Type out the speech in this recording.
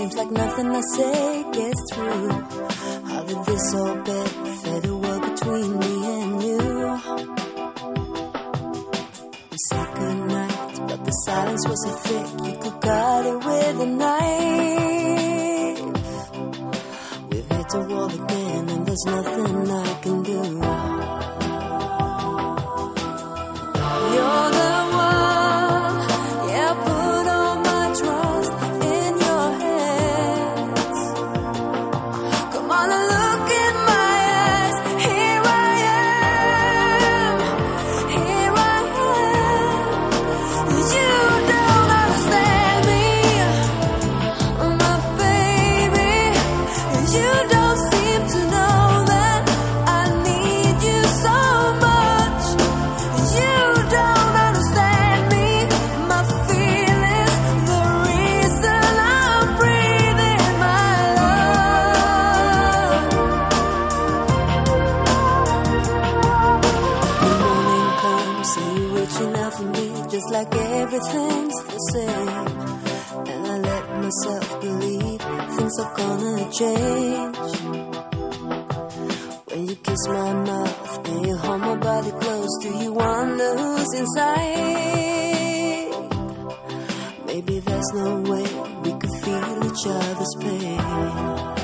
I say gets through. How did this all bed fade away between me and you? We said goodnight, but the silence was so thick you could cut it with a knife. We've hit the wall again, and there's nothing I everything's the same. And I let myself believe things are gonna change. When you kiss my mouth and you hold my body close, do you wonder who's inside? Maybe there's no way we could feel each other's pain.